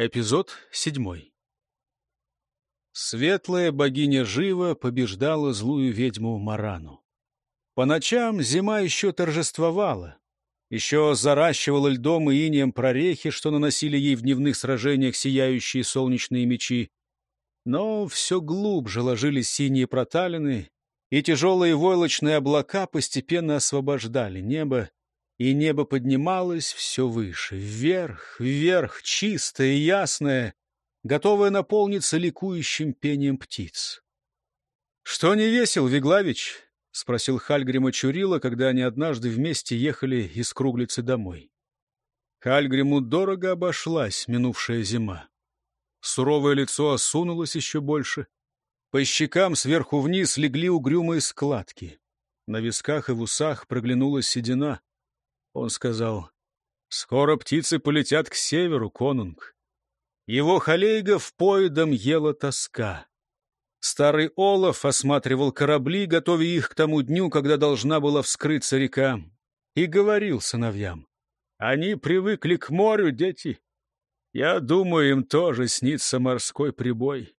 Эпизод седьмой. Светлая богиня Жива побеждала злую ведьму Марану. По ночам зима еще торжествовала, еще заращивала льдом и инеем прорехи, что наносили ей в дневных сражениях сияющие солнечные мечи. Но все глубже ложились синие проталины, и тяжелые войлочные облака постепенно освобождали небо, и небо поднималось все выше, вверх, вверх, чистое ясное, готовое наполниться ликующим пением птиц. — Что не весел, Виглавич? — спросил Хальгрима Чурила, когда они однажды вместе ехали из Круглицы домой. Хальгриму дорого обошлась минувшая зима. Суровое лицо осунулось еще больше. По щекам сверху вниз легли угрюмые складки. На висках и в усах проглянула седина. Он сказал, «Скоро птицы полетят к северу, конунг». Его халейгов поедом ела тоска. Старый Олаф осматривал корабли, готовя их к тому дню, когда должна была вскрыться река, и говорил сыновьям, «Они привыкли к морю, дети. Я думаю, им тоже снится морской прибой».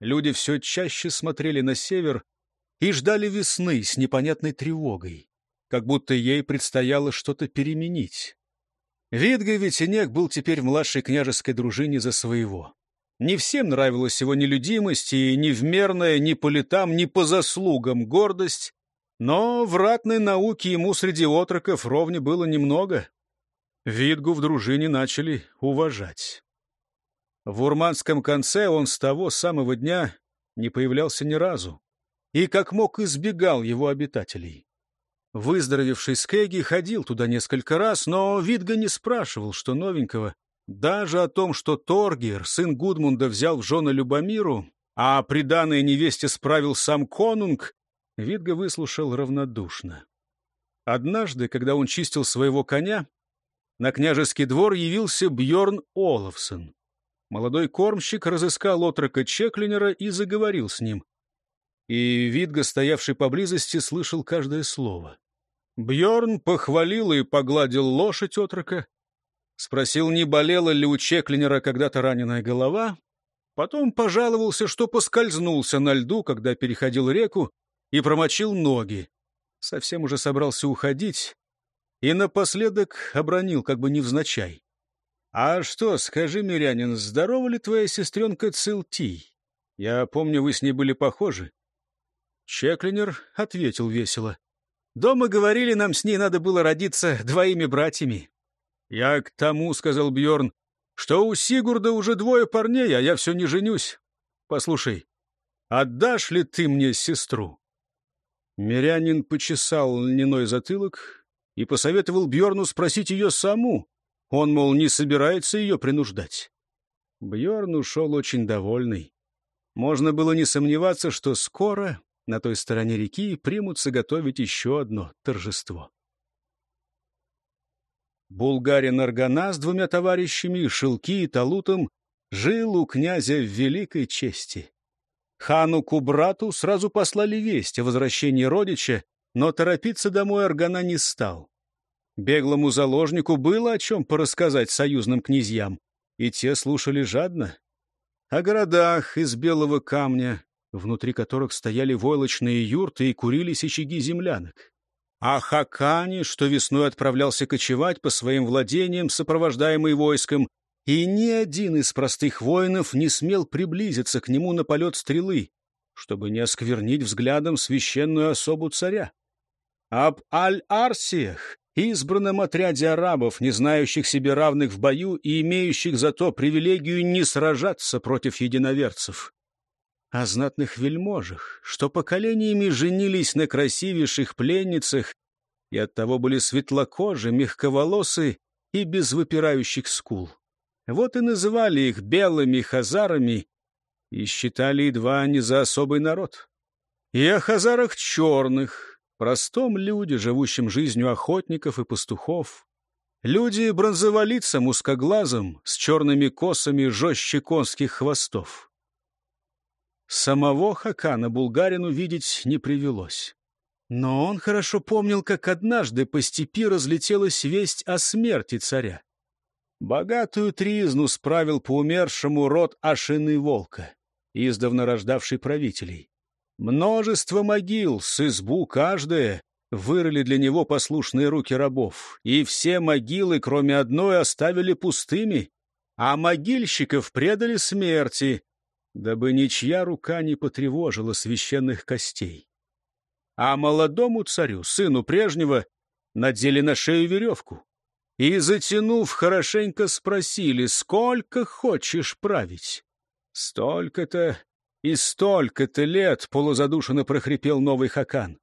Люди все чаще смотрели на север и ждали весны с непонятной тревогой как будто ей предстояло что-то переменить. Видга Ветенек был теперь в младшей княжеской дружине за своего. Не всем нравилась его нелюдимость и невмерная ни по летам, ни по заслугам гордость, но в ратной науке ему среди отроков ровне было немного. Видгу в дружине начали уважать. В урманском конце он с того самого дня не появлялся ни разу и как мог избегал его обитателей. Выздоровевший Скеги ходил туда несколько раз, но Видга не спрашивал, что новенького. Даже о том, что Торгер, сын Гудмунда, взял в жены Любомиру, а приданной невесте справил сам конунг, Видга выслушал равнодушно. Однажды, когда он чистил своего коня, на княжеский двор явился Бьорн Олафсон. Молодой кормщик разыскал отрока Чеклинера и заговорил с ним и Видга, стоявший поблизости, слышал каждое слово. Бьорн похвалил и погладил лошадь отрока, спросил, не болела ли у Чеклинера когда-то раненая голова, потом пожаловался, что поскользнулся на льду, когда переходил реку, и промочил ноги. Совсем уже собрался уходить, и напоследок обронил, как бы невзначай. — А что, скажи, мирянин, здорова ли твоя сестренка Цилтий? Я помню, вы с ней были похожи. Чеклинер ответил весело. «Дома говорили, нам с ней надо было родиться двоими братьями». «Я к тому, — сказал Бьорн, что у Сигурда уже двое парней, а я все не женюсь. Послушай, отдашь ли ты мне сестру?» Мирянин почесал льняной затылок и посоветовал Бьорну спросить ее саму. Он, мол, не собирается ее принуждать. Бьорн ушел очень довольный. Можно было не сомневаться, что скоро на той стороне реки примутся готовить еще одно торжество. Булгарин Аргана с двумя товарищами, Шелки и Талутом, жил у князя в великой чести. Хану Кубрату сразу послали весть о возвращении родича, но торопиться домой Аргана не стал. Беглому заложнику было о чем порассказать союзным князьям, и те слушали жадно. О городах из белого камня, внутри которых стояли войлочные юрты и курились очаги землянок. А Хакани, что весной отправлялся кочевать по своим владениям, сопровождаемый войском, и ни один из простых воинов не смел приблизиться к нему на полет стрелы, чтобы не осквернить взглядом священную особу царя. Об Аль-Арсиях, избранном отряде арабов, не знающих себе равных в бою и имеющих зато привилегию не сражаться против единоверцев о знатных вельможах, что поколениями женились на красивейших пленницах и оттого были светлокожи, мягковолосы и без выпирающих скул. Вот и называли их белыми хазарами и считали едва не за особый народ. И о хазарах черных, простом люде, живущем жизнью охотников и пастухов, люди бронзоволицам узкоглазым, с черными косами жестче конских хвостов. Самого Хакана булгарину видеть не привелось. Но он хорошо помнил, как однажды по степи разлетелась весть о смерти царя. Богатую тризну справил по умершему род Ашины Волка, издавна рождавший правителей. Множество могил, с избу каждая, вырыли для него послушные руки рабов, и все могилы, кроме одной, оставили пустыми, а могильщиков предали смерти, дабы ничья рука не потревожила священных костей. А молодому царю, сыну прежнего, надели на шею веревку и, затянув, хорошенько спросили, сколько хочешь править. Столько-то и столько-то лет полузадушенно прохрипел новый Хакан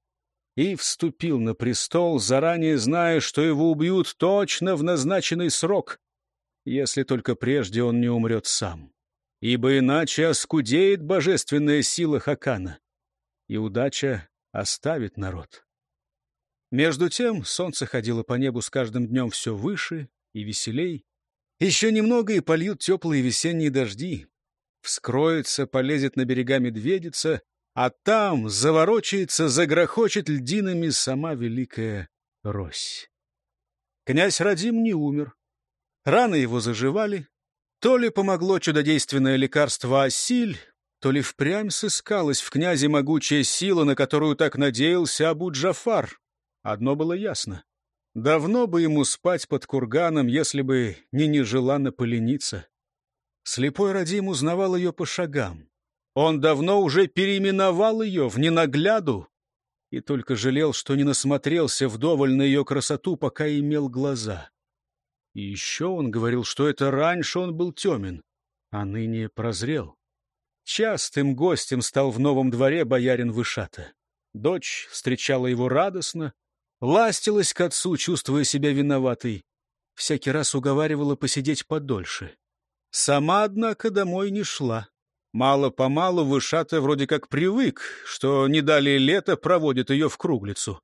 и вступил на престол, заранее зная, что его убьют точно в назначенный срок, если только прежде он не умрет сам. Ибо иначе оскудеет божественная сила Хакана, и удача оставит народ. Между тем солнце ходило по небу с каждым днем все выше и веселей. Еще немного и польют теплые весенние дожди. Вскроется, полезет на берега медведица — а там заворочается, загрохочет льдинами сама великая Рось. Князь Радим не умер. Раны его заживали. То ли помогло чудодейственное лекарство Асиль, то ли впрямь сыскалась в князе могучая сила, на которую так надеялся Абу-Джафар. Одно было ясно. Давно бы ему спать под курганом, если бы не нежеланно полениться. Слепой Радим узнавал ее по шагам. Он давно уже переименовал ее в ненагляду и только жалел, что не насмотрелся вдоволь на ее красоту, пока имел глаза. И еще он говорил, что это раньше он был темен, а ныне прозрел. Частым гостем стал в новом дворе боярин Вышата. Дочь встречала его радостно, ластилась к отцу, чувствуя себя виноватой. Всякий раз уговаривала посидеть подольше. Сама, однако, домой не шла. Мало-помалу Вышата вроде как привык, что не далее лета проводит ее в круглицу.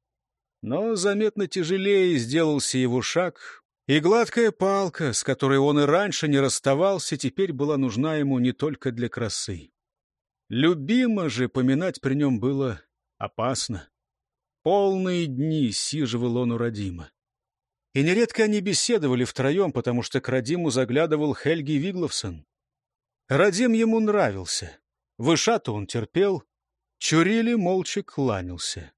Но заметно тяжелее сделался его шаг, и гладкая палка, с которой он и раньше не расставался, теперь была нужна ему не только для красы. Любимо же поминать при нем было опасно. Полные дни сиживал он у Радима. И нередко они беседовали втроем, потому что к Радиму заглядывал Хельги Вигловсон. Радим ему нравился. Вышату он терпел. Чурили молча кланялся.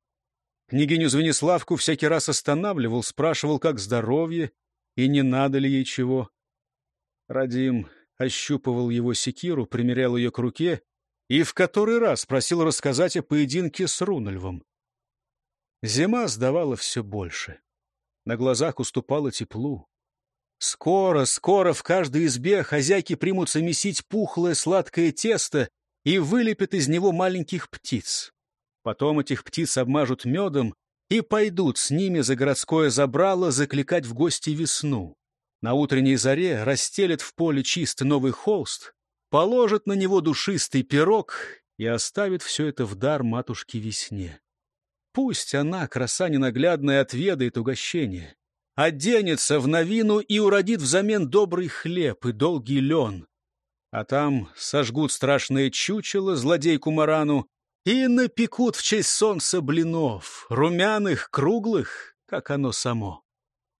Княгиню Звениславку всякий раз останавливал, спрашивал, как здоровье и не надо ли ей чего. Радим ощупывал его секиру, примерял ее к руке и в который раз просил рассказать о поединке с Рунольвом. Зима сдавала все больше. На глазах уступала теплу. Скоро, скоро в каждой избе хозяйки примутся месить пухлое сладкое тесто и вылепят из него маленьких птиц. Потом этих птиц обмажут медом и пойдут с ними за городское забрало закликать в гости весну. На утренней заре расстелят в поле чист новый холст, положат на него душистый пирог и оставят все это в дар матушке весне. Пусть она, краса ненаглядная, отведает угощение оденется в новину и уродит взамен добрый хлеб и долгий лен. А там сожгут страшное чучело, злодейку Марану, и напекут в честь солнца блинов, румяных, круглых, как оно само.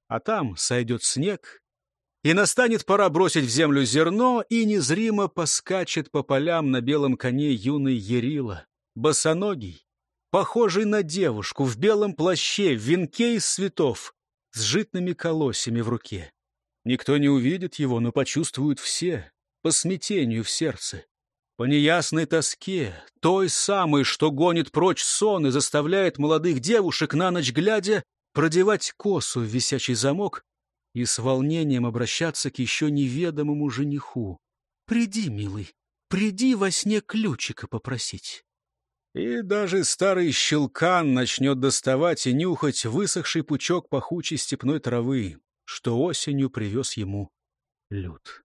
А там сойдет снег, и настанет пора бросить в землю зерно, и незримо поскачет по полям на белом коне юный Ерила, босоногий, похожий на девушку в белом плаще, в венке из цветов, с житными колосьями в руке. Никто не увидит его, но почувствуют все, по смятению в сердце, по неясной тоске, той самой, что гонит прочь сон и заставляет молодых девушек на ночь глядя продевать косу в висячий замок и с волнением обращаться к еще неведомому жениху. «Приди, милый, приди во сне ключика попросить». И даже старый щелкан начнет доставать и нюхать высохший пучок пахучей степной травы, что осенью привез ему люд.